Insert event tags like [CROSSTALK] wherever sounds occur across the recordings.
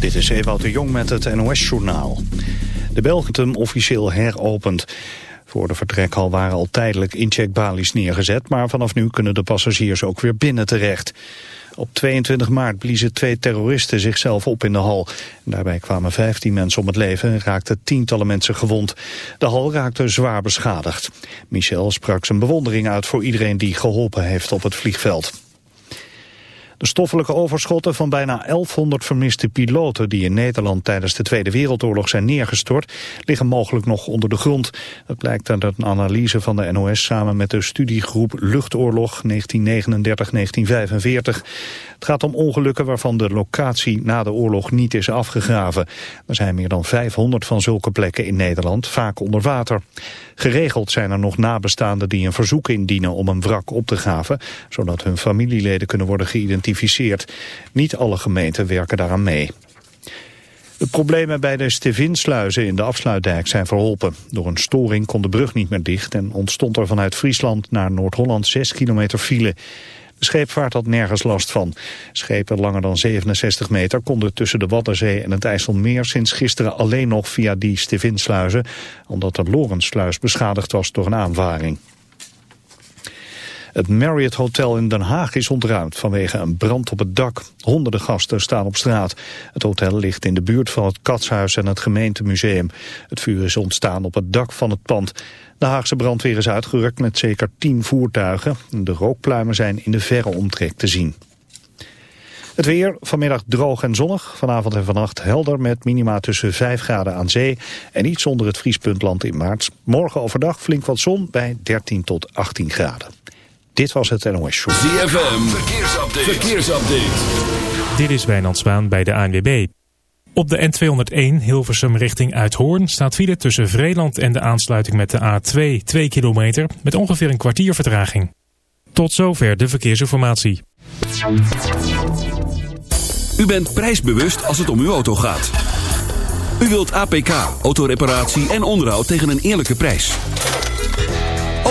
Dit is Ewout de Jong met het NOS-journaal. De Belgium officieel heropend. Voor de vertrekhal waren al tijdelijk incheckbalies neergezet... maar vanaf nu kunnen de passagiers ook weer binnen terecht. Op 22 maart bliezen twee terroristen zichzelf op in de hal. Daarbij kwamen 15 mensen om het leven en raakten tientallen mensen gewond. De hal raakte zwaar beschadigd. Michel sprak zijn bewondering uit voor iedereen die geholpen heeft op het vliegveld. De stoffelijke overschotten van bijna 1100 vermiste piloten die in Nederland tijdens de Tweede Wereldoorlog zijn neergestort, liggen mogelijk nog onder de grond. Dat blijkt uit een analyse van de NOS samen met de studiegroep Luchtoorlog 1939-1945. Het gaat om ongelukken waarvan de locatie na de oorlog niet is afgegraven. Er zijn meer dan 500 van zulke plekken in Nederland, vaak onder water. Geregeld zijn er nog nabestaanden die een verzoek indienen om een wrak op te graven, zodat hun familieleden kunnen worden geïdentificeerd. Niet alle gemeenten werken daaraan mee. De problemen bij de Stevinsluizen in de afsluitdijk zijn verholpen. Door een storing kon de brug niet meer dicht en ontstond er vanuit Friesland naar Noord-Holland 6 kilometer file. De scheepvaart had nergens last van. Schepen langer dan 67 meter konden tussen de Waddenzee en het IJsselmeer sinds gisteren alleen nog via die Stevinsluizen, omdat de Lorentsluis beschadigd was door een aanvaring. Het Marriott Hotel in Den Haag is ontruimd vanwege een brand op het dak. Honderden gasten staan op straat. Het hotel ligt in de buurt van het Katshuis en het gemeentemuseum. Het vuur is ontstaan op het dak van het pand. De Haagse brandweer is uitgerukt met zeker tien voertuigen. De rookpluimen zijn in de verre omtrek te zien. Het weer, vanmiddag droog en zonnig. Vanavond en vannacht helder met minima tussen 5 graden aan zee... en iets onder het vriespuntland in maart. Morgen overdag flink wat zon bij 13 tot 18 graden. Dit was het NOS Show. ZFM, verkeersupdate. verkeersupdate. Dit is Wijnand Zwaan bij de ANWB. Op de N201 Hilversum richting Uithoorn staat file tussen Vreeland en de aansluiting met de A2 2 kilometer met ongeveer een kwartier vertraging. Tot zover de verkeersinformatie. U bent prijsbewust als het om uw auto gaat. U wilt APK, autoreparatie en onderhoud tegen een eerlijke prijs.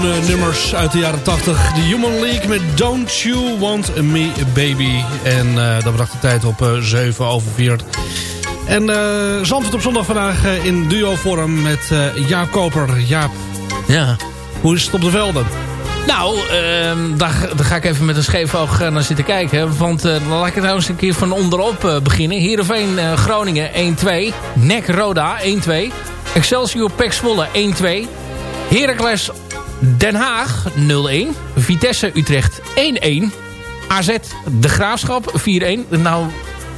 Iconen nummers uit de jaren 80. De Human League met Don't You Want Me Baby. En eh, dat bracht de tijd op eh 7 over 4. En eh Zandvoort op zondag vandaag in duo-vorm met Jaap Koper. Jaap, Ja. hoe is het op de velden? Nou, ehm, daar, daar ga ik even met een scheef oog naar zitten kijken. Want dan laat ik het nou eens een keer van onderop beginnen. Heerenveen Groningen 1-2. NEC Roda 1-2. Excelsior Pek Zwolle 1-2. Heracles Den Haag 0-1. Vitesse Utrecht 1-1. AZ De Graafschap 4-1. Nou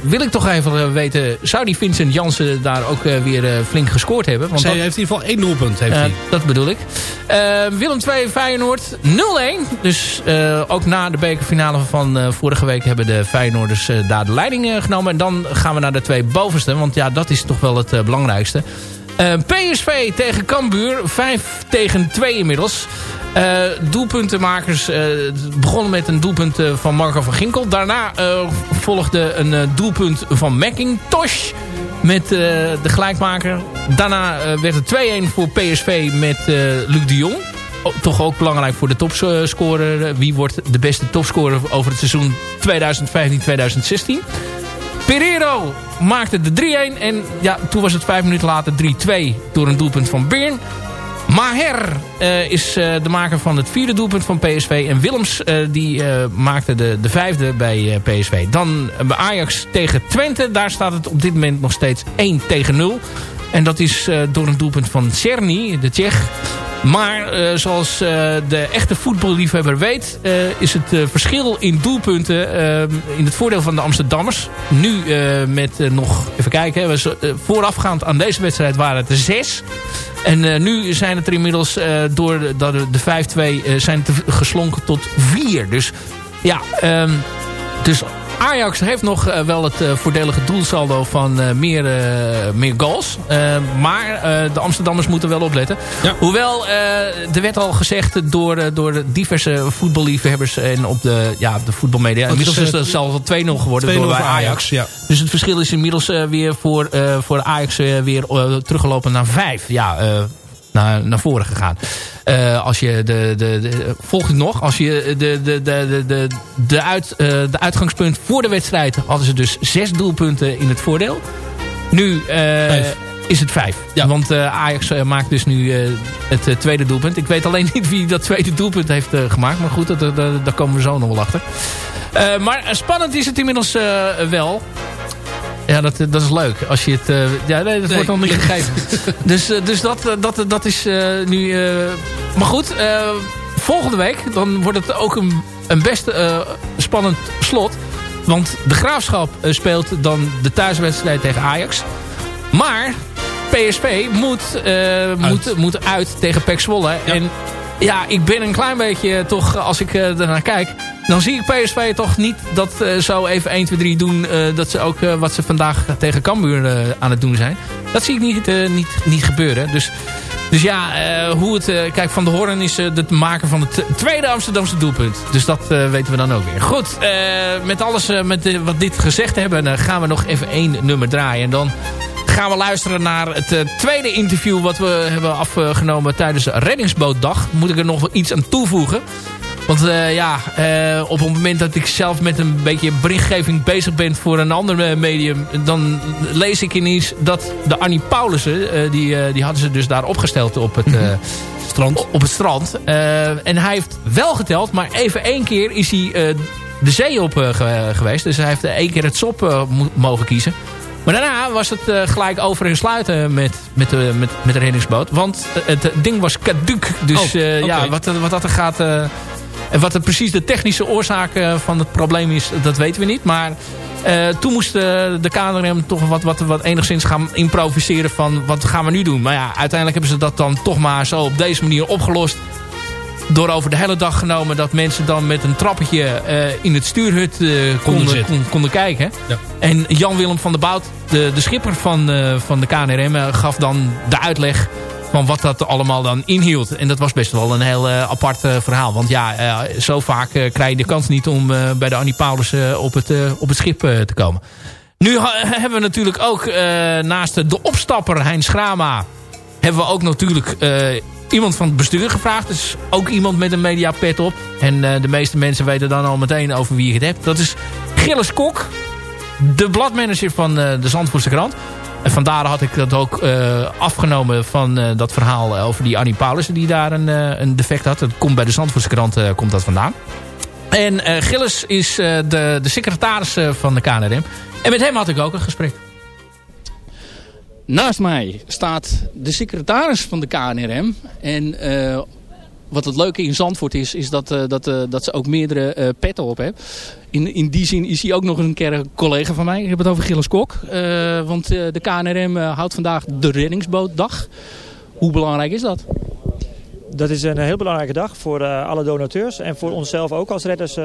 wil ik toch even eh, weten... zou die Vincent Jansen daar ook eh, weer eh, flink gescoord hebben? Want Zij dat- heeft in ieder geval één doelpunt. Heeft eh, hij. dat bedoel ik. Willem 2 Feyenoord 0-1. Dus ook na de bekerfinale van vorige week hebben de Feyenoorders daar de leiding genomen. En dan gaan we naar de twee bovenste. Want ja, dat is toch wel het belangrijkste. Eh, PSV tegen Cambuur. 5 tegen 2 inmiddels. Eh, doelpuntenmakers eh, begonnen met een doelpunt van Marco van Ginkel. Daarna volgde een doelpunt van McIntosh met de gelijkmaker. Daarna werd het 2-1 voor PSV met Luc de Jong. Toch ook belangrijk voor de topscorer. Wie wordt de beste topscorer over het seizoen 2015-2016? Pereiro maakte de 3-1. En ja, toen was het vijf minuten later 3-2 door een doelpunt van Beern. Maher eh, is eh, de maker van het vierde doelpunt van PSV. En Willems eh, die, maakte de, de vijfde bij PSV. Dan bij Ajax tegen Twente. Daar staat het op dit moment nog steeds 1 tegen 0. En dat is eh, door een doelpunt van Czerny, de Tsjech. Maar eh, zoals eh, de echte voetballiefhebber weet... is het verschil in doelpunten in het voordeel van de Amsterdammers. Nu met nog, even kijken... eh, voorafgaand aan deze wedstrijd waren het er zes. En nu zijn het er inmiddels door de, de, de 5-2 eh, zijn geslonken tot vier. Dus ja, ehm, dus Ajax heeft nog eh, wel het eh, voordelige doelsaldo van eh, meer, meer goals. Maar de Amsterdammers moeten wel opletten. Ja. Hoewel, er werd al gezegd door, door diverse voetballiefhebbers en op de, ja, de voetbalmedia. Inmiddels is het zelfs al 2-0 geworden 2-0 door bij Ajax. Ajax, ja. Dus het verschil is inmiddels weer voor, voor Ajax weer teruggelopen naar 5. Ja, naar, naar voren gegaan. Eh, als je de, de, de, volgt het nog? Als je de, de, de, de, de, de, uit, eh, de uitgangspunt voor de wedstrijd hadden ze dus zes doelpunten in het voordeel. Nu eh, is het vijf. Ja. Want Ajax maakt dus nu het tweede doelpunt. Ik weet alleen [LAUGHS] niet wie dat tweede doelpunt heeft gemaakt. Maar goed, dat, daar komen we zo nog wel achter. Maar spannend is het inmiddels wel. Ja, dat, dat is leuk. Als je het... eh, ja, nee, dat wordt nog niet gegeven. [LAUGHS] dus eh, dus dat, eh, dat, dat is eh, nu... eh, maar goed, eh, volgende week dan wordt het ook een, een best eh, spannend slot. Want de Graafschap eh, speelt dan de thuiswedstrijd tegen Ajax. Maar PSV moet, eh, moet, moet uit tegen PEC Zwolle. En ja, ik ben een klein beetje toch, als ik eh, ernaar kijk... dan zie ik PSV toch niet dat eh, zo even 1, 2, 3 doen... eh, dat ze ook eh, wat ze vandaag tegen Cambuur eh, aan het doen zijn. Dat zie ik niet, eh, niet, niet gebeuren. Dus, dus ja, eh, hoe het... eh, kijk, Van de Hoorn is eh, de maker van het tweede Amsterdamse doelpunt. Dus dat eh, weten we dan ook weer. Goed, eh, met alles eh, met eh, wat dit gezegd hebben... eh, gaan we nog even één nummer draaien. En dan gaan we luisteren naar het eh, tweede interview... wat we hebben afgenomen tijdens Reddingsbootdag. Moet ik er nog iets aan toevoegen. Want eh, ja, eh, op het moment dat ik zelf met een beetje berichtgeving bezig ben voor een ander medium... dan lees ik ineens dat de Annie Paulussen... die, die hadden ze dus daar opgesteld op het... eh, Strand. op het strand. En hij heeft wel geteld, maar even één keer is hij de zee op ge- geweest. Dus hij heeft één keer het sop mo- mogen kiezen. Maar daarna was het eh, gelijk over en sluiten met, met, de, met, met de reddingsboot. Want eh, het ding was caduc. Dus Oh, eh, ja, wat, wat dat er gaat... eh, en wat er precies de technische oorzaak eh, van het probleem is, dat weten we niet. Maar eh, toen moest eh, de KNRM toch wat, wat, wat enigszins gaan improviseren van wat gaan we nu doen. Maar ja, uiteindelijk hebben ze dat dan toch maar zo op deze manier opgelost. Door over de hele dag genomen dat mensen dan met een trappetje eh, in het stuurhut eh, konden, konden kijken. Ja. En Jan-Willem van der Bout, de, de schipper van, eh, van de KNRM, gaf dan de uitleg van wat dat allemaal dan inhield. En dat was best wel een heel apart verhaal. Want ja, zo vaak krijg je de kans niet om bij de Annie Paulus op, het, op het schip te komen. Nu hebben we natuurlijk ook naast de opstapper Hein Schrama... hebben we ook natuurlijk iemand van het bestuur gevraagd. Dus ook iemand met een mediapet op. En eh, de meeste mensen weten dan al meteen over wie ik het heb. Dat is Gilles Kok. De bladmanager van eh, de Zandvoortse krant. En vandaar had ik dat ook eh, afgenomen van dat verhaal over die Annie Paulussen die daar een, een defect had. Dat komt bij de Zandvoortse krant komt dat vandaan. En Gilles is de, de secretaris van de KNRM. En met hem had ik ook een gesprek. Naast mij staat de secretaris van de KNRM. En eh, wat het leuke in Zandvoort is, is dat, eh, dat, eh, dat ze ook meerdere petten op hebben. In, in die zin is hij ook nog een keer een collega van mij. Ik heb het over Gilles Kok. Want de KNRM houdt vandaag de reddingsbootdag. Hoe belangrijk is dat? Dat is een heel belangrijke dag voor alle donateurs en voor onszelf ook als redders.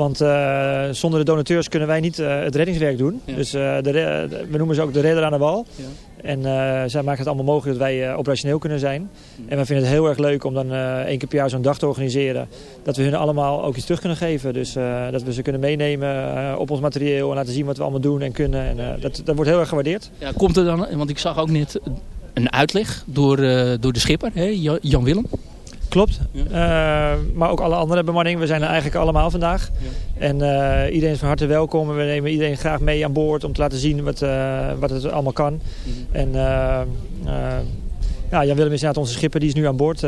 Want eh, zonder de donateurs kunnen wij niet eh, het reddingswerk doen. Ja. Dus eh, de, we noemen ze ook de redder aan de wal. Ja. En zij maken het allemaal mogelijk dat wij operationeel kunnen zijn. En we vinden het heel erg leuk om dan één keer per jaar zo'n dag te organiseren. Dat we hun allemaal ook iets terug kunnen geven. Dus dat we ze kunnen meenemen op ons materieel en laten zien wat we allemaal doen en kunnen. En dat, dat wordt heel erg gewaardeerd. Ja, komt er dan, want ik zag ook net een uitleg door, door de schipper, hè, Jan Willem. Klopt. Eh, maar ook alle andere bemanning. We zijn er eigenlijk allemaal vandaag. En eh, iedereen is van harte welkom. En we nemen iedereen graag mee aan boord om te laten zien wat, eh, wat het allemaal kan. En eh, eh, ja, Jan Willem is inderdaad onze schipper. Die is nu aan boord.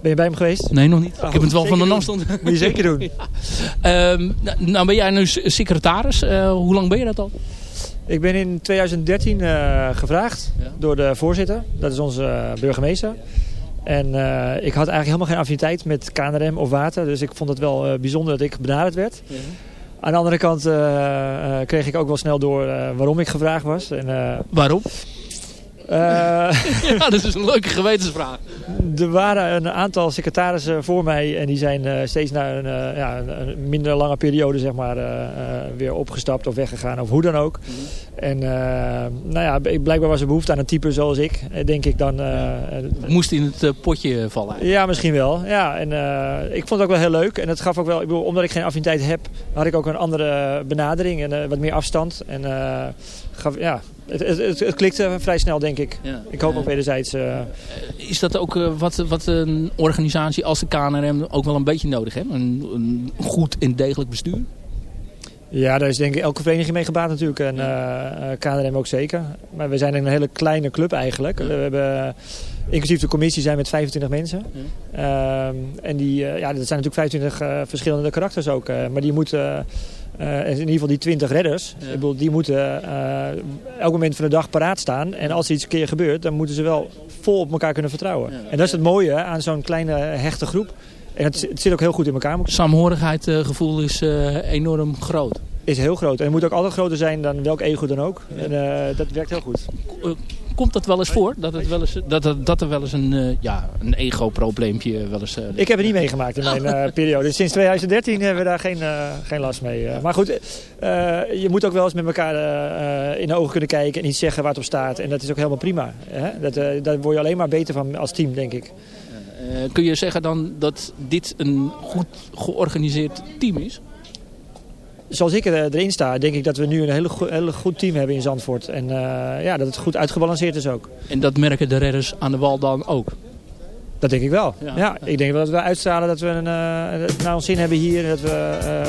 Ben je bij hem geweest? Nee, nog niet. Oh, ik heb het wel van de zeker afstand. Moet je zeker doen. [LAUGHS] Ehm, nou, nou ben jij nu secretaris. Eh, hoe lang ben je dat al? Ik ben in 2013 eh, gevraagd Ja. door de voorzitter. Dat is onze burgemeester. En eh, ik had eigenlijk helemaal geen affiniteit met KNRM of water. Dus ik vond het wel eh, bijzonder dat ik benaderd werd. Aan de andere kant eh, eh, kreeg ik ook wel snel door eh, waarom ik gevraagd was. En, eh, Waarom? Eh, [LAUGHS] ja, dat is een leuke gewetensvraag. er waren een aantal secretarissen voor mij en die zijn eh, steeds na een, eh, ja, een, minder lange periode zeg maar, weer opgestapt of weggegaan of hoe dan ook. En eh, nou ja, blijkbaar was er behoefte aan een type zoals ik, denk ik dan. eh, Moest in het potje vallen. ja, misschien wel. Ja, en ik vond het ook wel heel leuk. En het gaf ook wel, ik bedoel, omdat ik geen affiniteit heb, had ik ook een andere benadering en wat meer afstand. En gaf, ja, het, het, het, het klikte vrij snel, denk ik. Ja. Ik hoop ook wederzijds. eh, Is dat ook eh, wat, wat een organisatie als de KNRM ook wel een beetje nodig heeft? Een, een goed en degelijk bestuur? Ja, daar is denk ik elke vereniging mee gebaat natuurlijk. En eh, eh, KNRM ook zeker. Maar we zijn een hele kleine club eigenlijk. We hebben, inclusief de commissie, zijn met 25 mensen. Ehm, en die, eh, ja, dat zijn natuurlijk 25 eh, verschillende karakters ook. eh, maar die moeten, eh, in ieder geval die 20 redders, Ja. ik bedoel, die moeten eh, elk moment van de dag paraat staan. En als er iets een keer gebeurt, dan moeten ze wel vol op elkaar kunnen vertrouwen. En dat is het mooie aan zo'n kleine hechte groep. En het, het zit ook heel goed in elkaar. moet ik Samenhorigheidsgevoel is eh, enorm groot. is heel groot. En het moet ook altijd groter zijn dan welk ego dan ook. En eh, dat werkt heel goed. Komt dat wel eens voor? Dat, het wel eens, dat, er, dat er wel eens een, eh, ja, een ego-probleempje wel eens... eh, Ik heb het niet meegemaakt in mijn [LAUGHS] eh, periode. Sinds 2013 hebben we daar geen, geen last mee. maar goed, je moet ook wel eens met elkaar in de ogen kunnen kijken en iets zeggen waar het op staat. En dat is ook helemaal prima. Hè? Dat, daar word je alleen maar beter van als team, denk ik. kun je zeggen dan dat dit een goed georganiseerd team is? Zoals ik er- erin sta, denk ik dat we nu een hele, go- hele goed team hebben in Zandvoort. En eh, ja, dat het goed uitgebalanceerd is ook. En dat merken de redders aan de wal dan ook? Dat denk ik wel. Ja. Ja, ik denk wel dat we uitstralen dat we een, eh, het naar ons zin hebben hier. En dat we eh,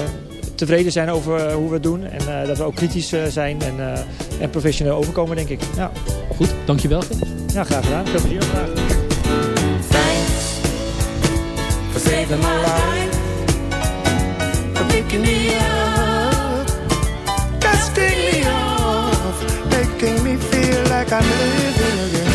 tevreden zijn over eh, hoe we het doen. En eh, dat we ook kritisch eh, zijn en, eh, en professioneel overkomen, denk ik. Ja, Goed, dankjewel. ja graag gedaan. Veel plezier vandaag. Thanks for saving my life, for picking me up, dusting me off, making me feel like I'm living again.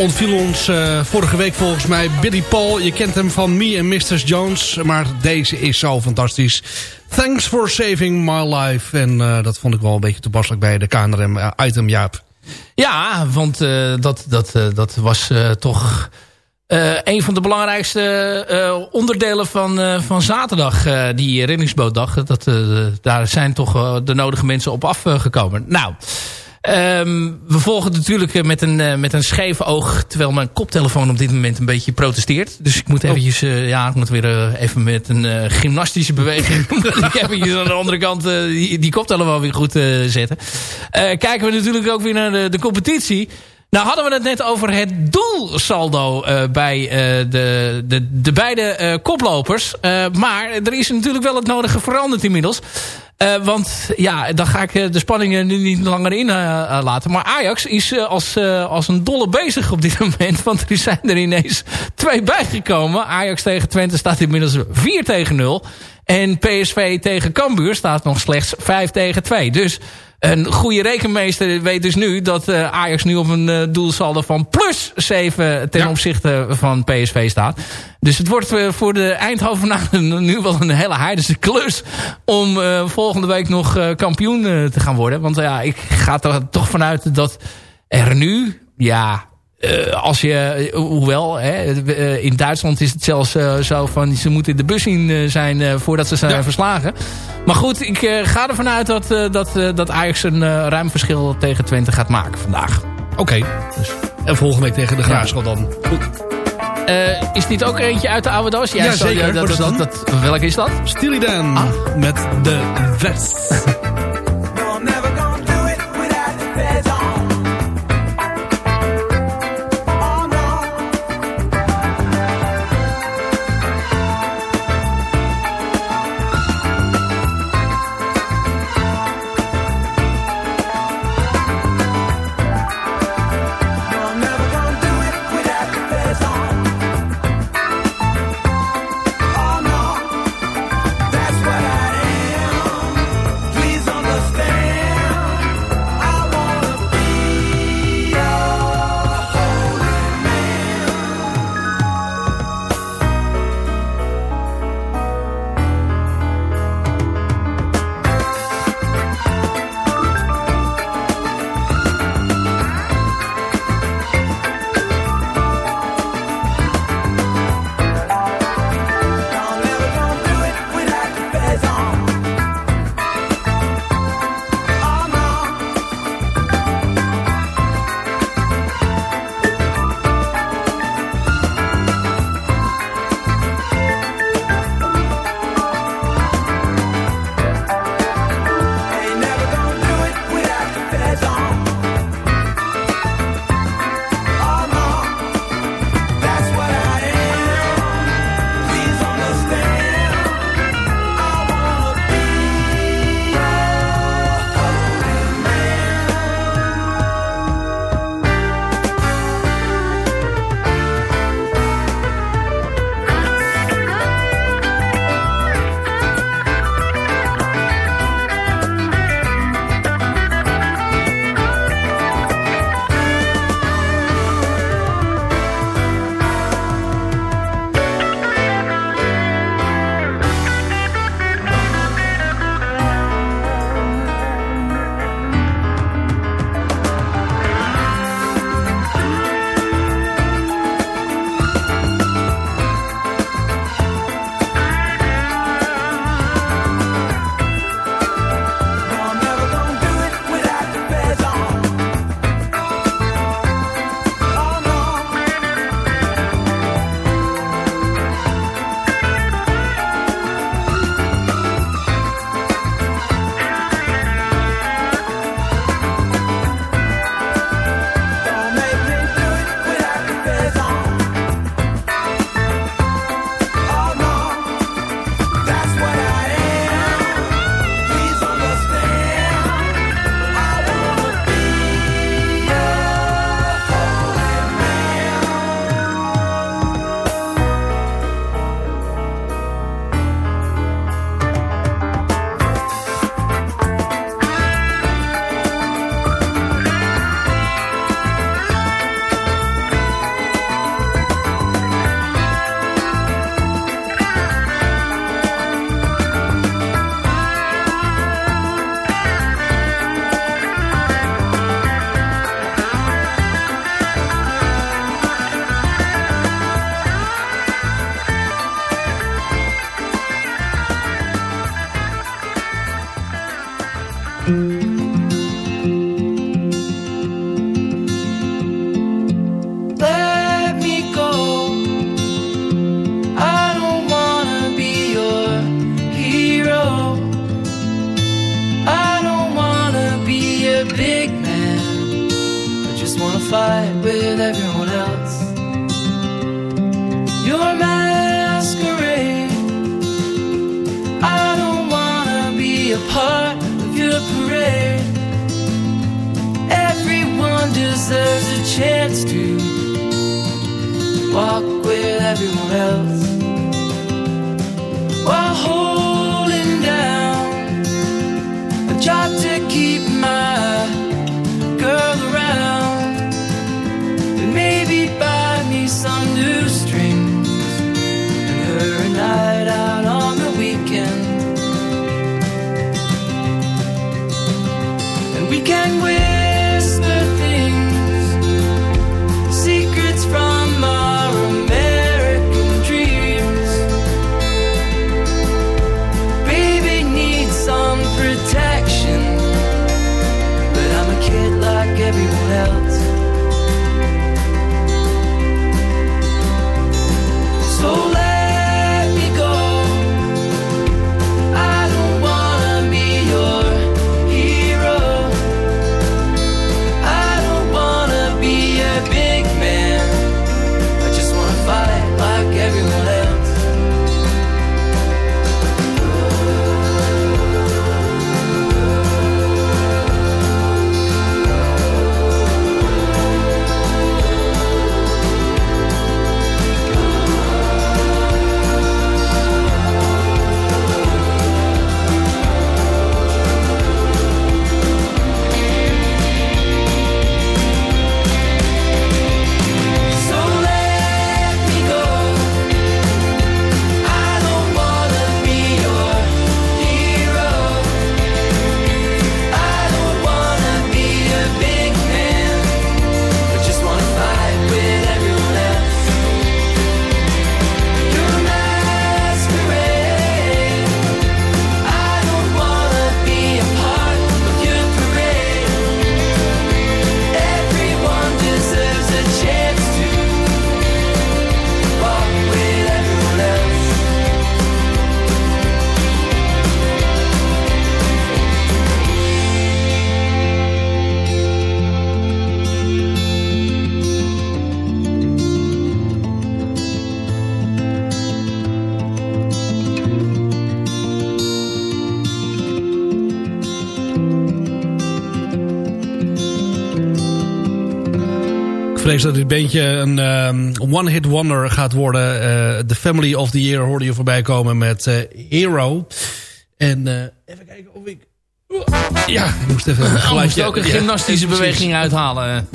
Ontviel ons eh, vorige week volgens mij. Billy Paul, je kent hem van Me and Mr. Jones. Maar deze is zo fantastisch. Thanks for saving my life. En eh, dat vond ik wel een beetje toepasselijk bij de KNRM-item, Jaap. Ja, want eh, dat, dat, eh, dat was eh, toch eh, een van de belangrijkste eh, onderdelen van, eh, van zaterdag, eh, die reddingsbootdag. Dat, eh, daar zijn toch eh, de nodige mensen op afgekomen. Nou, ehm, we volgen natuurlijk eh, met een, eh, met een scheef oog, terwijl mijn koptelefoon op dit moment een beetje protesteert. Dus ik moet eventjes, eh, ja, ik moet weer even met een gymnastische beweging, [LAUGHS] ik eventjes aan de andere kant die, die koptelefoon weer goed zetten. Kijken we natuurlijk ook weer naar de, de competitie. Nou hadden we het net over het doelsaldo bij de, de, de beide koplopers. Maar er is natuurlijk wel het nodige veranderd inmiddels. Eh, want ja, dan ga ik eh, de spanningen nu niet langer in eh, laten. Maar Ajax is als, als een dolle bezig op dit [LAUGHS] moment. Want er zijn er ineens twee bijgekomen. Ajax tegen Twente staat inmiddels 4 tegen 0. En PSV tegen Cambuur staat nog slechts 5 tegen 2. Dus een goede rekenmeester weet dus nu dat eh, Ajax nu op een eh, doelsaldo van plus 7 ten Ja. opzichte van PSV staat. Dus het wordt eh, voor de Eindhovenaren [LAUGHS] nu wel een hele heidense klus om volgende week nog kampioen te gaan worden. Want ja, ik ga er toch vanuit dat er nu, ja, eh, als je, eh, hoewel, hè, eh, in Duitsland is het zelfs zo van ze moeten in de bus in zijn voordat ze zijn Ja. verslagen. Maar goed, ik ga ervan uit dat, dat, dat Ajax een ruim verschil tegen Twente gaat maken vandaag. Oké. En volgende week tegen de Graafschap dan. Goed. Is dit ook eentje uit de oude doos? Ja, zeker. dat- dat- dat- welke is dat? Steely Dan met de Vets. Chance to walk with everyone else. While Dat dit bandje een ehm, one-hit wonder gaat worden. Eh The Family of the Year hoorde je voorbij komen met eh, Hero. En eh, even kijken of ik... Ja, ik moest even een [LAUGHS] Oh, moest geluidje... ook een gymnastische beweging uithalen.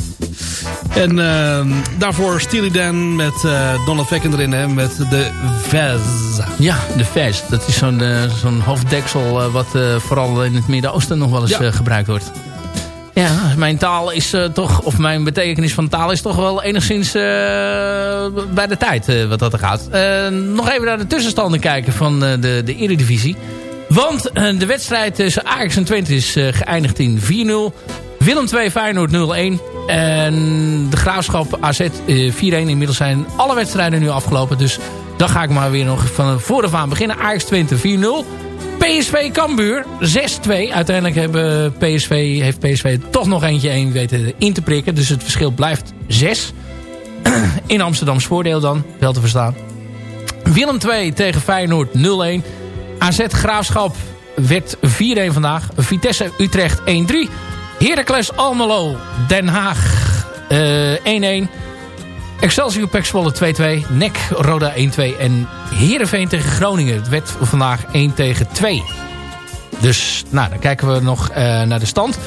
En ehm, daarvoor Steely Dan met eh Donald Facken erin, hè, met de Vez. Ja, de vest. Dat is zo'n eh, zo'n hoofddeksel wat vooral in het Midden-Oosten nog wel eens Ja. gebruikt wordt. Ja, mijn taal is eh, toch, of mijn betekenis van taal is toch wel enigszins eh, bij de tijd eh, wat dat er gaat. Nog even naar de tussenstanden kijken van de, de Eredivisie. Want de wedstrijd tussen Ajax en Twente is geëindigd in 4-0. Willem 2 Feyenoord 0-1. En de Graafschap AZ eh, 4-1. Inmiddels zijn alle wedstrijden nu afgelopen. Dus dan ga ik maar weer nog van vooraf aan beginnen. Ajax Twente 4-0. PSV Cambuur 6-2. Uiteindelijk hebben PSV, heeft PSV toch nog eentje 1 weten in te prikken. Dus het verschil blijft 6. [CLEARS THROAT] In Amsterdams voordeel dan, wel te verstaan. Willem 2 tegen Feyenoord 0-1. AZ Graafschap werd 4-1 vandaag. Vitesse Utrecht 1-3. Heracles Almelo Den Haag eh, 1-1. Excelsior Pek Zwolle 2-2. NEC Roda 1-2. En Heerenveen tegen Groningen. Het werd vandaag 1 tegen 2. Dus nou, dan kijken we nog eh, naar de stand.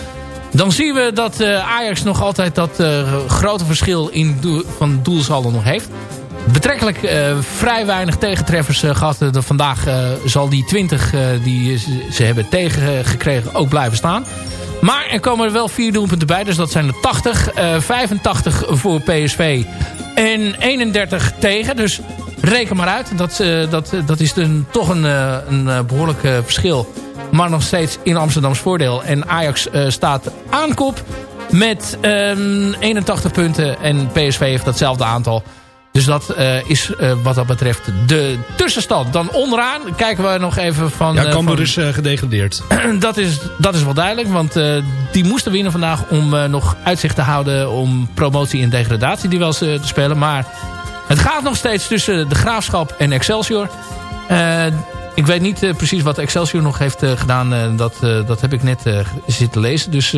Dan zien we dat eh, Ajax nog altijd dat eh, grote verschil in van doelsaldo nog heeft. Betrekkelijk vrij weinig tegentreffers eh, gehad. Eh, vandaag zal die 20 eh, die ze, hebben tegengekregen ook blijven staan. Maar er komen er wel vier doelpunten bij. Dus dat zijn er 80. eh 85 voor PSV. En 31 tegen. Dus reken maar uit. Dat, eh, dat, dat is een, toch een, eh, een eh, behoorlijk eh, verschil. Maar nog steeds in Amsterdams voordeel. En Ajax eh, staat aan kop met ehm, 81 punten. En PSV heeft datzelfde aantal. Dus dat eh, is eh, wat dat betreft de tussenstand. Dan onderaan kijken we nog even van... Ja, eh, Cambuur van- is gedegradeerd. [CLEARS THROAT] dat, is, dat is wel duidelijk. Want die moesten winnen vandaag om nog uitzicht te houden... om promotie en degradatie die wel eens, eh, te spelen. Maar het gaat nog steeds tussen de Graafschap en Excelsior. Ik weet niet precies wat Excelsior nog heeft gedaan. Dat, dat heb ik net zitten lezen. Dus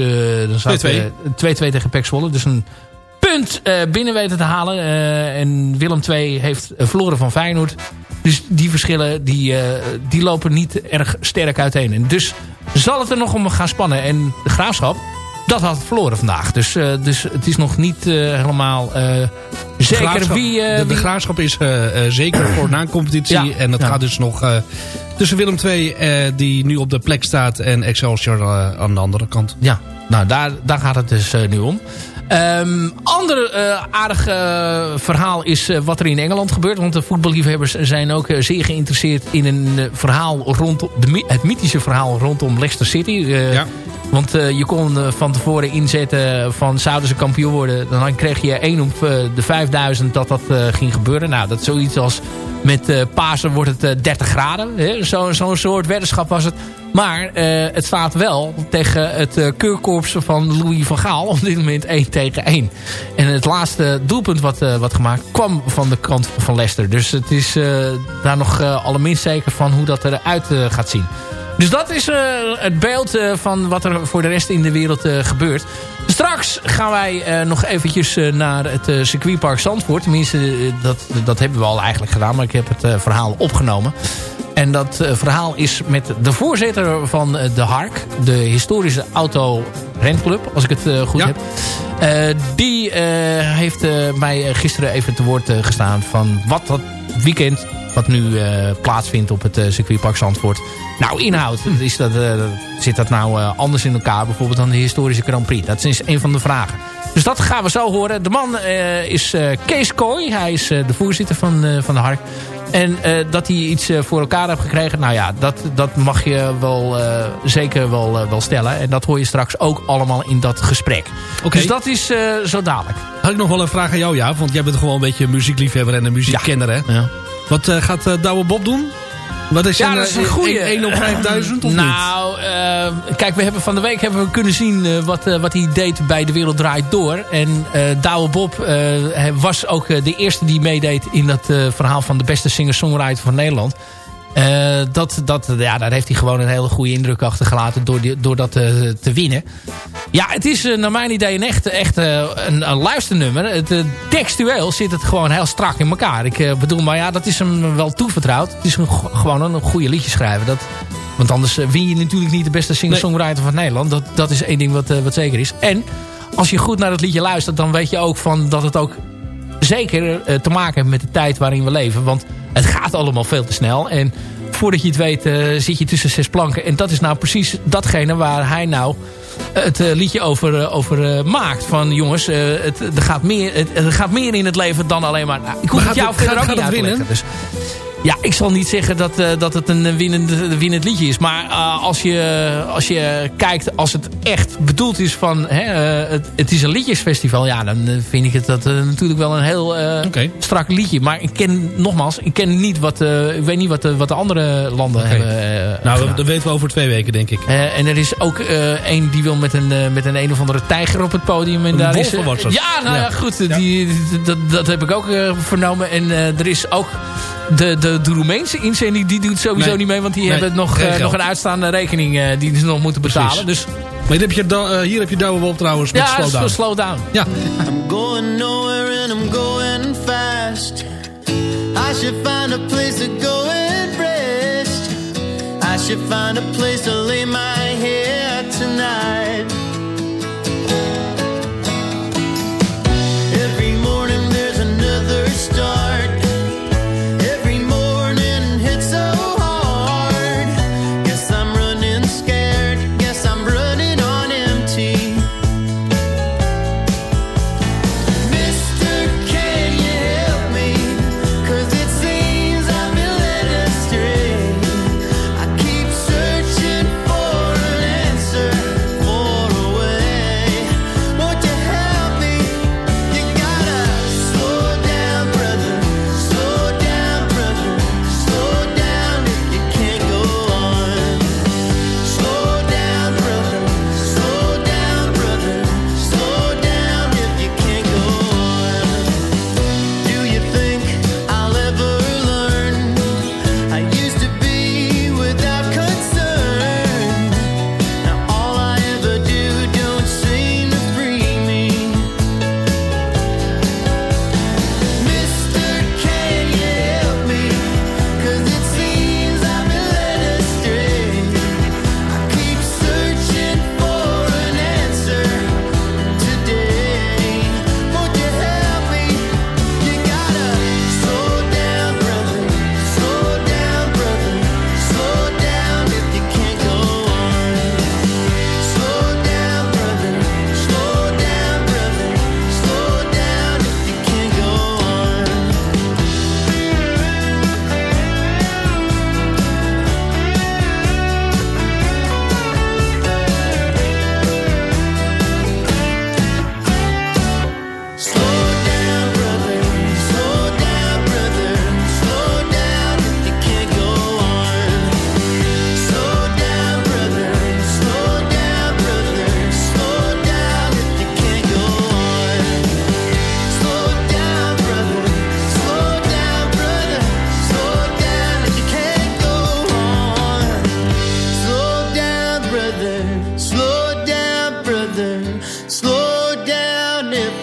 dan staat 2-2. eh, 2-2 tegen Pek Zwolle. Dus een punt eh, binnen weten te halen. Eh, en Willem II heeft eh, verloren van Feyenoord. Dus die verschillen die, die lopen niet erg sterk uiteen. En dus zal het er nog om gaan spannen. En de Graafschap, dat had verloren vandaag. Dus, dus het is nog niet helemaal zeker Graafschap- wie... de, graafschap is zeker voor na competitie. Ja, en dat ja. gaat dus nog tussen Willem II, die nu op de plek staat... en Excelsior aan de andere kant. Ja, nou daar, daar gaat het dus nu om. Ehm ander eh, aardig eh, verhaal is eh, wat er in Engeland gebeurt. Want de voetballiefhebbers zijn ook zeer geïnteresseerd in een verhaal rondom het mythische verhaal rondom Leicester City. Ja. Want eh, je kon eh, van tevoren inzetten van zouden ze kampioen worden. Dan kreeg je 1 op eh, de 5000 dat dat ging gebeuren. Nou, dat zoiets als met Pasen wordt het eh, 30 graden. hè. Zo- Zo'n soort weddenschap was het. Maar het staat wel tegen het keurkorps van Louis van Gaal. Op dit moment 1 tegen 1. En het laatste doelpunt wat, wat gemaakt kwam van de kant van Leicester. Dus het is daar nog allerminst zeker van hoe dat eruit gaat zien. Dus dat is eh, het beeld eh, van wat er voor de rest in de wereld eh, gebeurt. Straks gaan wij nog eventjes naar het circuitpark Zandvoort. Tenminste, dat, dat hebben we al eigenlijk gedaan. Maar ik heb het verhaal opgenomen. En dat verhaal is met de voorzitter van de HARK. De historische auto renclub, als ik het goed Ja. heb. Eh, die heeft mij gisteren even te woord gestaan van wat dat weekend wat nu eh, plaatsvindt op het eh, circuitpark Zandvoort. Nou, inhoud. Is dat, eh, zit dat nou anders in elkaar bijvoorbeeld dan de historische Grand Prix? Dat is een van de vragen. Dus dat gaan we zo horen. De man is Kees Kooi. Hij is de voorzitter van, van de HARK. En dat hij iets voor elkaar heeft gekregen. Nou ja, dat, dat mag je wel zeker wel, wel stellen. En dat hoor je straks ook allemaal in dat gesprek. Dus dat is zo dadelijk. Had ik nog wel een vraag aan jou, ja, want jij bent gewoon een beetje muziekliefhebber en een muziekkenner, hè? Ja. Wat eh, gaat eh Douwe Bob doen? Wat is Ja, een, dat is een eh, goeie. 1 op 5000 of niet? nou, eh, kijk, we hebben van de week hebben we kunnen zien wat, wat hij deed bij De Wereld Draait Door. En Douwe Bob was ook de eerste die meedeed in dat verhaal van de beste singer-songwriter van Nederland. Dat, dat, ja, daar heeft hij gewoon een hele goede indruk achtergelaten door, die, door dat te winnen. Ja, het is eh, naar mijn idee een echt, echt eh, een, een luisternummer. Het, eh, textueel zit het gewoon heel strak in elkaar. Ik bedoel, maar ja, dat is hem wel toevertrouwd. Het is gewoon een, goede liedje schrijven. Dat, want anders win je natuurlijk niet de beste singer-songwriter van Nederland. Dat, dat is één ding wat, wat zeker is. En als je goed naar het liedje luistert, dan weet je ook van dat het ook zeker te maken heeft met de tijd waarin we leven. Want het gaat allemaal veel te snel. En voordat je het weet zit je tussen zes planken. En dat is nou precies datgene waar hij nou het eh, liedje over, eh, over eh, maakt. Van jongens, het, er, gaat meer, het, er gaat meer in het leven dan alleen maar... Nou, ik hoef Maar het jou verder ook niet uit te leggen. Dus, ja, ik zal niet zeggen dat, eh, dat het een winnend, winnend liedje is. Maar eh, als, je, als je kijkt, als het echt bedoeld is van... Hè, eh, het, het is een liedjesfestival. Ja, dan vind ik het dat, natuurlijk wel een heel strak liedje. Maar ik ken, nogmaals, ik ken niet wat... ik weet niet wat, de, wat de andere landen hebben Nou, gedaan. dat weten we over twee weken, denk ik. En er is ook een die wil met een, met een een of andere tijger op het podium. En Een daar is. Ja, nou ja, goed. Die, die- dat, dat heb ik ook vernomen. En er is ook de, de, de Roemeense inzending. Die doet sowieso Nee. niet mee. Want die Nee, hebben nog, geld. nog een uitstaande rekening eh, die ze nog moeten betalen. Precies. Dus Maar hier heb je, eh, hier heb je Douwe Bob trouwens met ja, Slow Down. slow down. Ja. I'm going nowhere and I'm going fast. I should find a place to go and rest. I should find a place to lay my head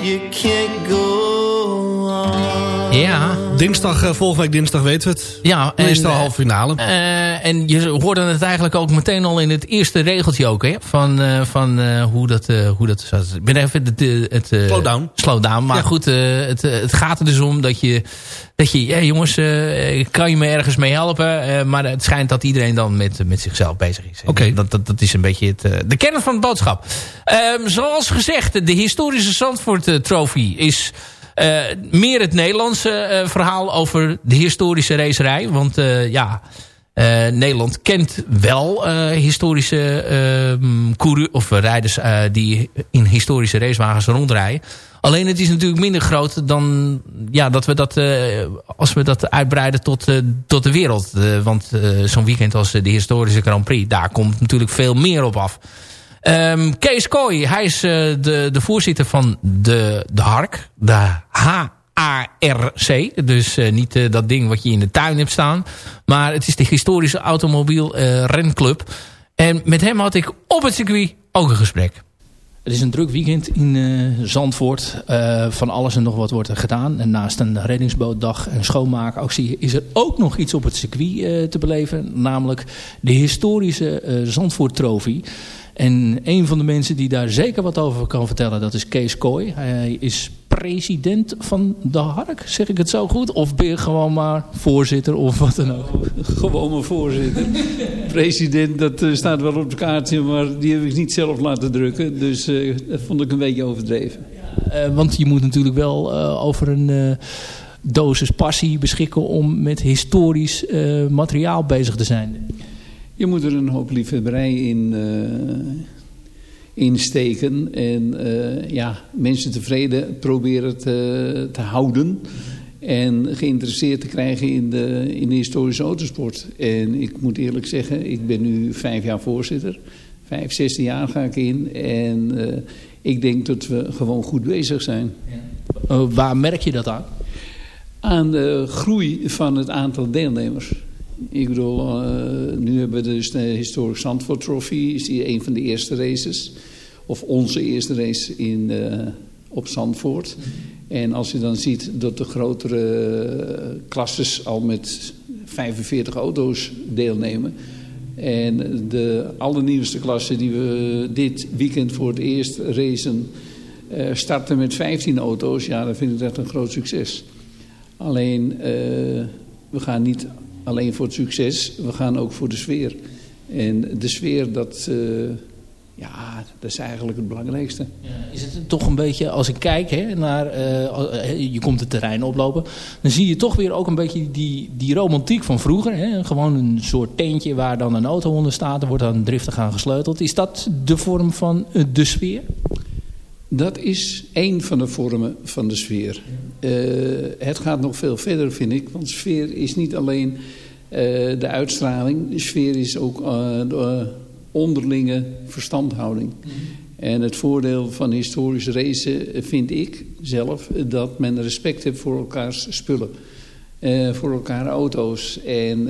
you can't go Ja. Dinsdag, eh, volgende week dinsdag weten we het. Ja, Dan is en, de eh, halve finale. Eh, en je hoorde het eigenlijk ook meteen al in het eerste regeltje ook. Hè? Van, van hoe dat, hoe dat zat. Ik ben even het... het. Slowdown. Maar Ja. goed, het, het gaat er dus om dat je... Dat je, ja jongens, kan je me ergens mee helpen? Maar het schijnt dat iedereen dan met, met zichzelf bezig is. Oké. Dat, dat, dat is een beetje het, de kern van de boodschap. Ehm, zoals gezegd, de historische Zandvoort Trophy is... eh, meer het Nederlandse eh, verhaal over de historische racerij. Want eh, ja, Nederland kent wel historische coureur- of rijders die in historische racewagens rondrijden. Alleen het is natuurlijk minder groot dan ja, dat we dat, als we dat uitbreiden tot, tot de wereld. Want zo'n weekend als de historische Grand Prix, daar komt natuurlijk veel meer op af. Ehm, Kees Kooi, hij is eh, de, de voorzitter van de, de HARC. De H-A-R-C. Dus eh, niet eh, dat ding wat je in de tuin hebt staan. Maar het is de historische automobiel renclub. En met hem had ik op het circuit ook een gesprek. Het is een druk weekend in Zandvoort. Van alles en nog wat wordt er gedaan. En naast een reddingsbootdag en schoonmaakactie is er ook nog iets op het circuit te beleven. Namelijk de historische Zandvoort Trophy. En een van de mensen die daar zeker wat over kan vertellen, dat is Kees Kooi. Hij is president van de Hark, zeg ik het zo goed? Of ben je gewoon maar voorzitter of wat dan ook? Gewoon mijn voorzitter. President, dat eh, staat wel op het kaartje, maar die heb ik niet zelf laten drukken. Dus eh, dat vond ik een beetje overdreven. Eh, want je moet natuurlijk wel over een dosis passie beschikken om met historisch materiaal bezig te zijn. Je moet er een hoop liefhebberij in, in steken. En eh, ja, mensen tevreden proberen te, te houden. En geïnteresseerd te krijgen in de, in de historische autosport. En ik moet eerlijk zeggen, ik ben nu vijf jaar voorzitter. Vijf, zestien jaar ga ik in. En eh, ik denk dat we gewoon goed bezig zijn. Waar merk je dat aan? Aan de groei van het aantal deelnemers. Ik bedoel, eh, nu hebben we dus de Historic Zandvoort Trophy. Is die een van de eerste races. Of onze eerste race in, eh, op Zandvoort. En als je dan ziet dat de grotere eh, klasses al met 45 auto's deelnemen. En de allernieuwste klasse die we dit weekend voor het eerst racen... starten met 15 auto's. Ja, dan vind ik dat een groot succes. Alleen, we gaan niet alleen voor het succes, we gaan ook voor de sfeer. En de sfeer, dat, eh, ja, dat is eigenlijk het belangrijkste. Is het toch een beetje, als ik kijk hè, naar, eh, je komt het terrein oplopen, dan zie je toch weer ook een beetje die, die romantiek van vroeger. Hè? Gewoon een soort tentje waar dan een auto onder staat, er wordt dan driftig aan gesleuteld. Is dat de vorm van eh, de sfeer? Dat is één van de vormen van de sfeer. Eh, het gaat nog veel verder, vind ik. Want sfeer is niet alleen eh, de uitstraling. De sfeer is ook eh, de onderlinge verstandhouding. En het voordeel van historisch racen vind ik zelf... dat men respect heeft voor elkaars spullen. Voor elkaar auto's. En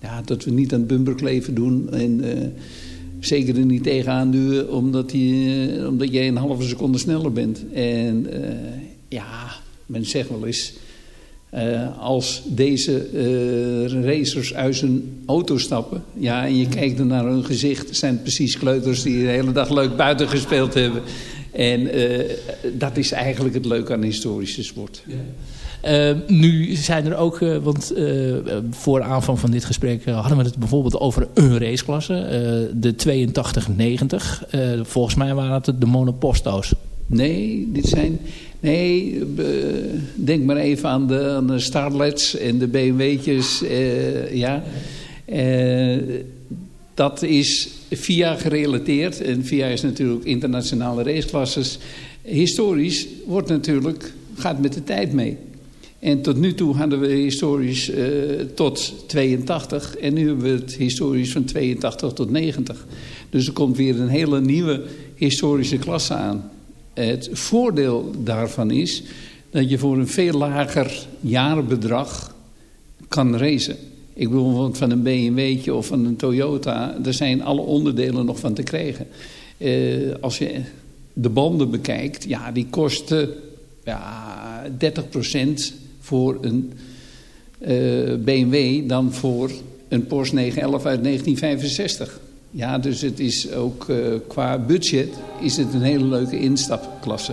ja, dat we niet aan bumperkleven doen... En, zeker er niet tegenaan duwen omdat, die, eh, omdat jij een halve seconde sneller bent. En eh, ja, men zegt wel eens... eh, als deze racers uit hun auto stappen... ja, en je kijkt er naar hun gezicht... zijn het precies kleuters die de hele dag leuk buiten gespeeld hebben. En dat is eigenlijk het leuke aan historische sport. Eh, nu zijn er ook, eh, want eh, voor aanvang van dit gesprek eh, hadden we het bijvoorbeeld over een raceklasse. eh, de 8290. Eh, volgens mij waren het de monoposto's. Nee, dit zijn... Nee, eh, denk maar even aan de, Starlets en de BMW'tjes. eh, ja. Eh, dat is VIA gerelateerd. En VIA is natuurlijk internationale raceklasses. Historisch wordt natuurlijk, gaat met de tijd mee. En tot nu toe hadden we historisch eh, tot 82. En nu hebben we het historisch van 82 tot 90. Dus er komt weer een hele nieuwe historische klasse aan. Het voordeel daarvan is dat je voor een veel lager jaarbedrag kan racen. Ik bedoel van een BMW'tje of van een Toyota. Daar zijn alle onderdelen nog van te krijgen. Eh, als je de banden bekijkt, ja, die kosten ja, ja, 30% voor een eh, BMW dan voor een Porsche 911 uit 1965. Ja, dus het is ook eh, qua budget is het een hele leuke instapklasse.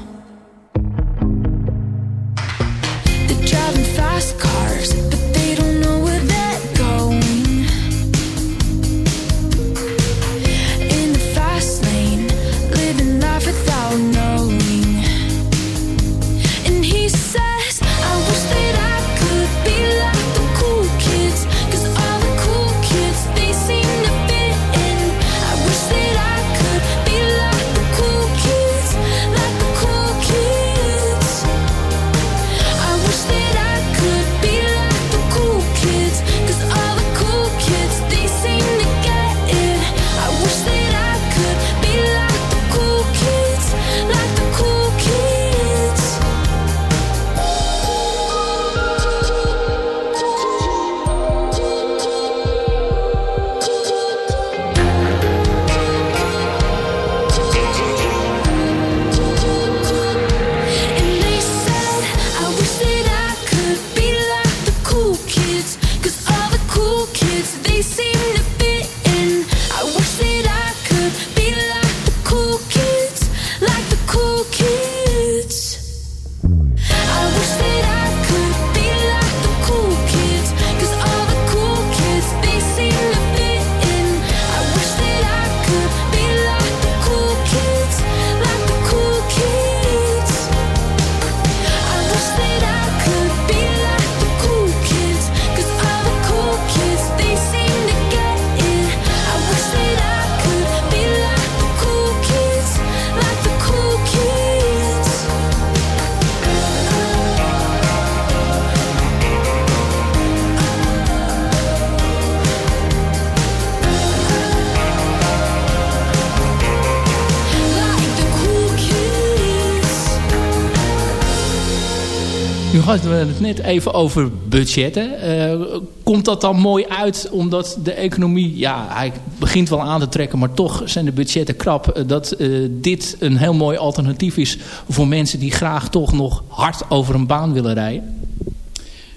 Hadden we het net even over budgetten. Eh, komt dat dan mooi uit omdat de economie... Ja, hij begint wel aan te trekken, maar toch zijn de budgetten krap. eh, dat eh, dit een heel mooi alternatief is voor mensen die graag toch nog hard over een baan willen rijden?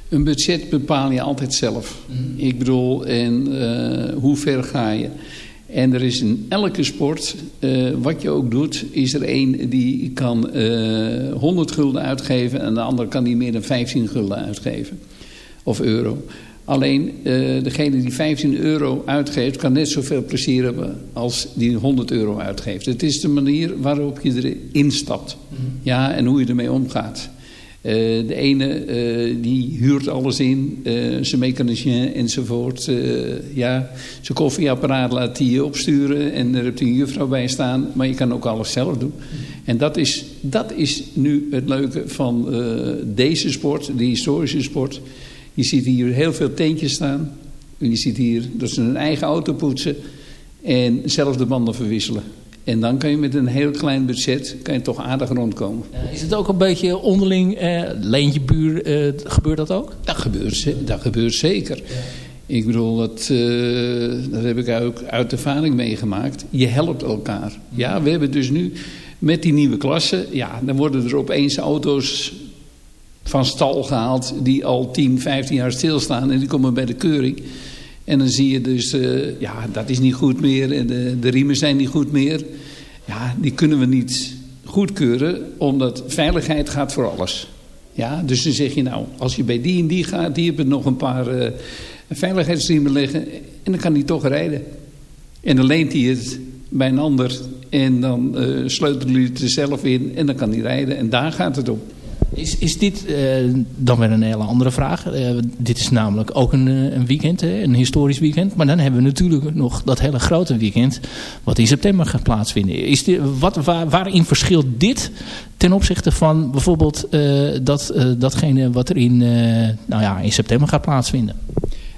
Een budget bepaal je altijd zelf. Ik bedoel, en hoe ver ga je? En er is in elke sport, eh, wat je ook doet, is er één die kan eh 100 gulden uitgeven en de ander kan die meer dan 15 gulden uitgeven. Of euro. Alleen eh, degene die 15 euro uitgeeft kan net zoveel plezier hebben als die 100 euro uitgeeft. Het is de manier waarop je erin stapt. Ja, en hoe je ermee omgaat. Eh, de ene eh, die huurt alles in, eh, zijn mechanicien enzovoort. Ja, zijn koffieapparaat laat hij opsturen en er hebt een juffrouw bij staan. Maar je kan ook alles zelf doen. En dat is, dat is nu het leuke van deze sport, de historische sport. Je ziet hier heel veel tentjes staan. En je ziet hier dat ze hun eigen auto poetsen en zelf de banden verwisselen. En dan kan je met een heel klein budget kan je toch aardig rondkomen. Is het ook een beetje onderling, eh, leentje buur, eh, gebeurt dat ook? Dat gebeurt, dat gebeurt zeker. Ik bedoel, dat, eh, dat heb ik ook uit ervaring meegemaakt. Je helpt elkaar. Ja, we hebben dus nu met die nieuwe klasse... Ja, dan worden er opeens auto's van stal gehaald... die al 10, 15 jaar stilstaan en die komen bij de keuring. En dan zie je dus, eh, ja, dat is niet goed meer... en de, de riemen zijn niet goed meer. Ja, die kunnen we niet goedkeuren... omdat veiligheid gaat voor alles. Ja, dus dan zeg je nou, als je bij die en die gaat... die hebben nog een paar eh, veiligheidsriemen liggen... en dan kan die toch rijden. En dan leent hij het bij een ander... en dan eh sleutelt hij het er zelf in en dan kan hij rijden. En daar gaat het om. Is, is dit eh, dan weer een hele andere vraag? Eh, dit is namelijk ook een, eh, een weekend, hè, een historisch weekend. Maar dan hebben we natuurlijk nog dat hele grote weekend... wat in september gaat plaatsvinden. Is dit, wat, waar, waarin verschilt dit ten opzichte van bijvoorbeeld dat, datgene wat er in, nou ja, in september gaat plaatsvinden?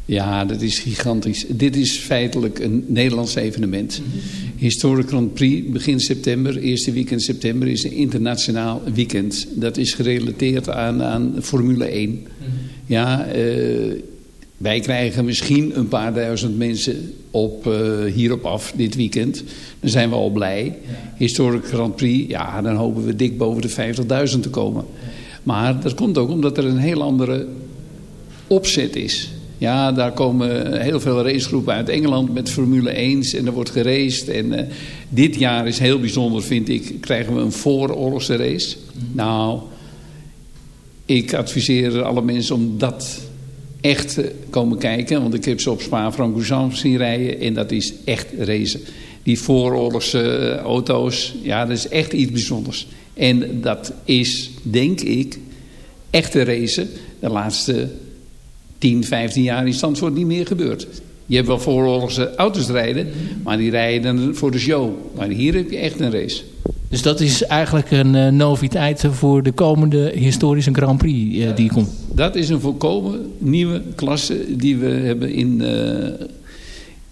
Ja, dat is gigantisch. Dit is feitelijk een Nederlands evenement. Historic Grand Prix begin september, eerste weekend september, is een internationaal weekend. Dat is gerelateerd aan, aan Formule 1. Ja, eh, wij krijgen misschien een paar duizend mensen op, eh, hierop af dit weekend. Dan zijn we al blij. Historic Grand Prix, ja, dan hopen we dik boven de 50.000 te komen. Maar dat komt ook omdat er een heel andere opzet is. Ja, daar komen heel veel racegroepen uit Engeland met Formule 1 en er wordt geraced. En eh, dit jaar is heel bijzonder, vind ik, krijgen we een vooroorlogse race. Nou, ik adviseer alle mensen om dat echt te komen kijken. Want ik heb ze op Spa-Francorchamps zien rijden en dat is echt racen. Die vooroorlogse eh, auto's, ja, dat is echt iets bijzonders. En dat is, denk ik, echte racen de laatste 10, 15 jaar in Zandvoort niet meer gebeurd. Je hebt wel vooroorlogse auto's rijden, maar die rijden dan voor de show. Maar hier heb je echt een race. Dus dat is eigenlijk een eh, noviteit voor de komende historische Grand Prix eh, die komt. Dat is een volkomen nieuwe klasse die we hebben in,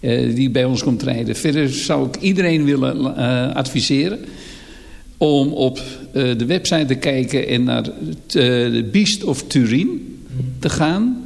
eh, die bij ons komt rijden. Verder zou ik iedereen willen adviseren om op de website te kijken en naar de Beast of Turin te gaan.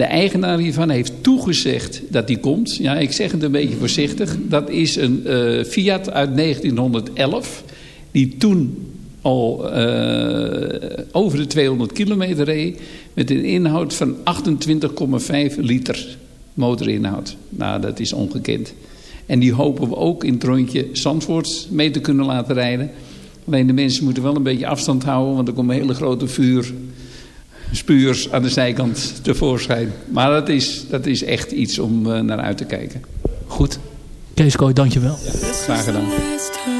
De eigenaar hiervan heeft toegezegd dat die komt. Ja, ik zeg het een beetje voorzichtig. Dat is een eh, Fiat uit 1911. Die toen al eh, over de 200 kilometer reed. Met een inhoud van 28,5 liter motorinhoud. Nou, dat is ongekend. En die hopen we ook in het rondje Zandvoort mee te kunnen laten rijden. Alleen de mensen moeten wel een beetje afstand houden. Want er komen hele grote vuur spuurs aan de zijkant tevoorschijn. Maar dat is, dat is echt iets om eh, naar uit te kijken. Goed. Kees Kooi, dankjewel. Graag gedaan.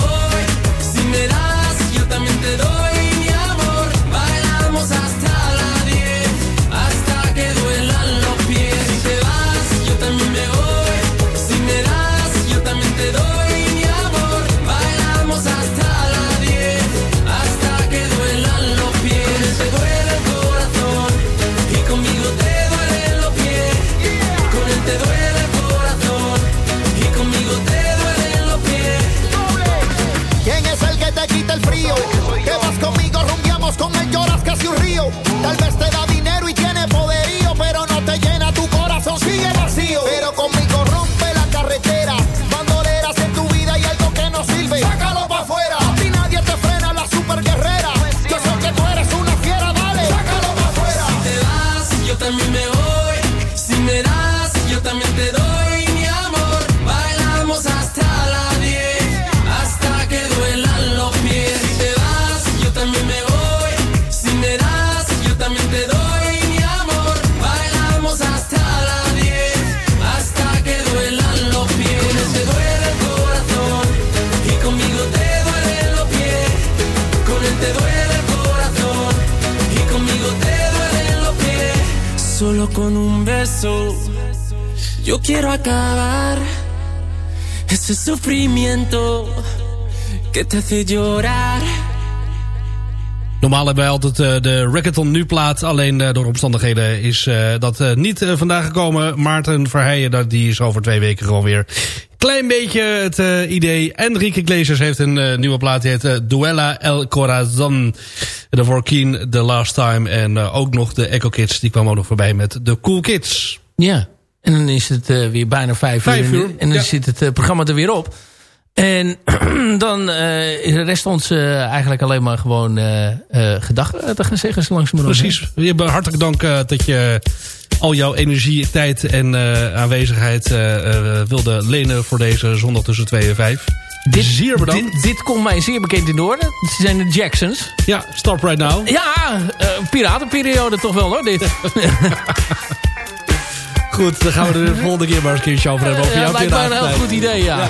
Quiero acabar ese sufrimiento que te hace llorar. Normaal hebben wij altijd eh, de Rackathon nu-plaat. Alleen eh, door omstandigheden is eh, dat eh, niet vandaag gekomen. Maarten Verheijen, dat- die is over twee weken gewoon weer. Klein beetje het eh, idee. Enrique Iglesias heeft een eh, nieuwe plaat. Die heet Duella El Corazon. Daarvoor Keen The Last Time. En eh, ook nog de Echo Kids. Die kwamen ook nog voorbij met de Cool Kids. Ja, en dan is het eh, weer bijna vijf, Vijf uur. uur, En dan ja. zit het eh, programma er weer op. En [CLEARS THROAT] dan eh, rest ons eigenlijk alleen maar gewoon gedachten te gaan zeggen. Zo langzamerhand. Precies. Je hebt hartelijk dank dat je al jouw energie, tijd en aanwezigheid wilde lenen voor deze zondag tussen 2 en 5. Dit, Zeer bedankt. Dit, dit komt mij zeer bekend in de orde. Ze zijn de Jacksons. Ja, stop right now. Ja, piratenperiode toch wel hoor, dit. [LAUGHS] Goed, dan gaan we er de volgende keer maar eens een keertje over hebben. Over Ja, lijkt mij een heel goed idee, ja.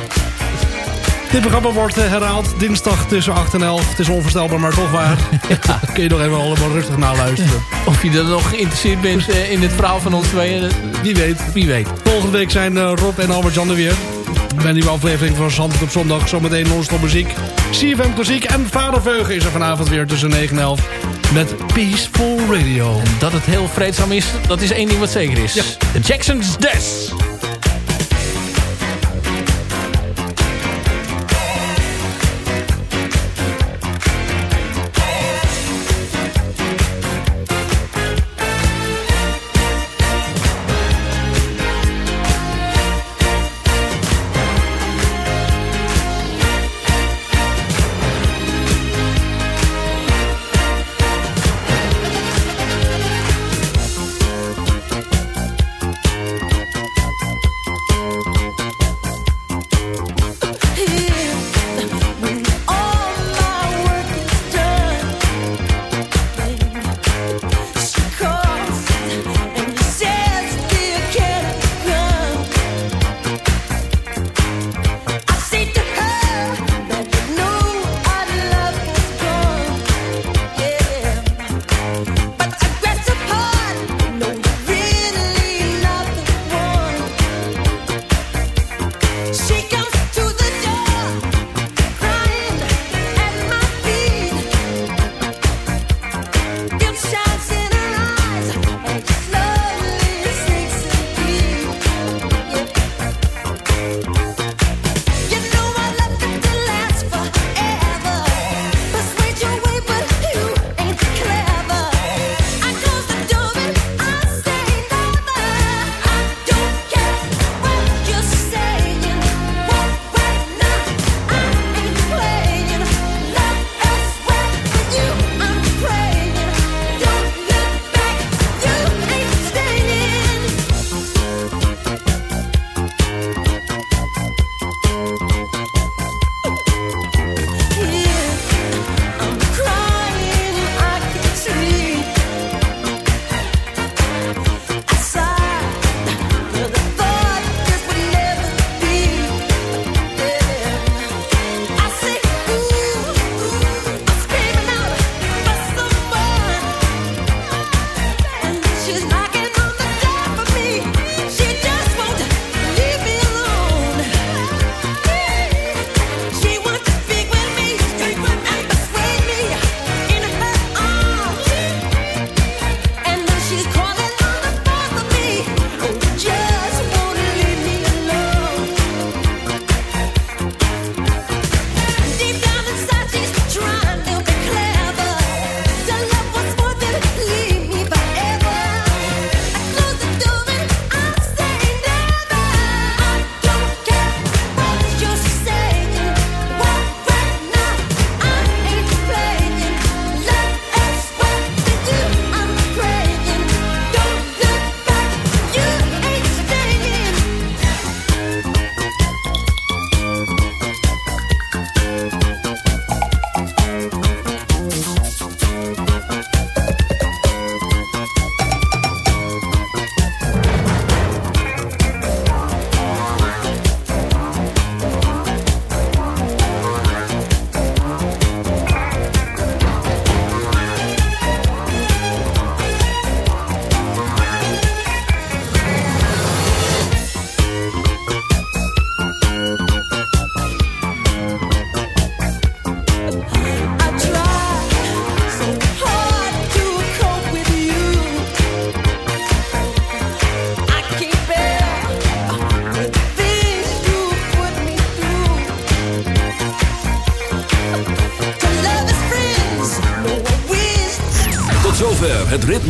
Dit programma wordt eh, herhaald dinsdag tussen 8 en 11. Het is onvoorstelbaar, maar toch waar. [LAUGHS] [LAUGHS] Kun je nog even allemaal rustig naluisteren. [LAUGHS] Of je er nog geïnteresseerd bent eh, in het verhaal van ons tweeën. eh, Wie weet. Wie weet. Volgende week zijn Rob en Albert-Jan er weer. Bij een nieuwe aflevering van Zandvoort op zondag. Zometeen non-stop muziek. CFM Klassiek en Vader Veugen is er vanavond weer tussen 9 en 11. Met Peaceful Radio. Dat het heel vreedzaam is, dat is één ding wat zeker is. Ja. De Jacksons des.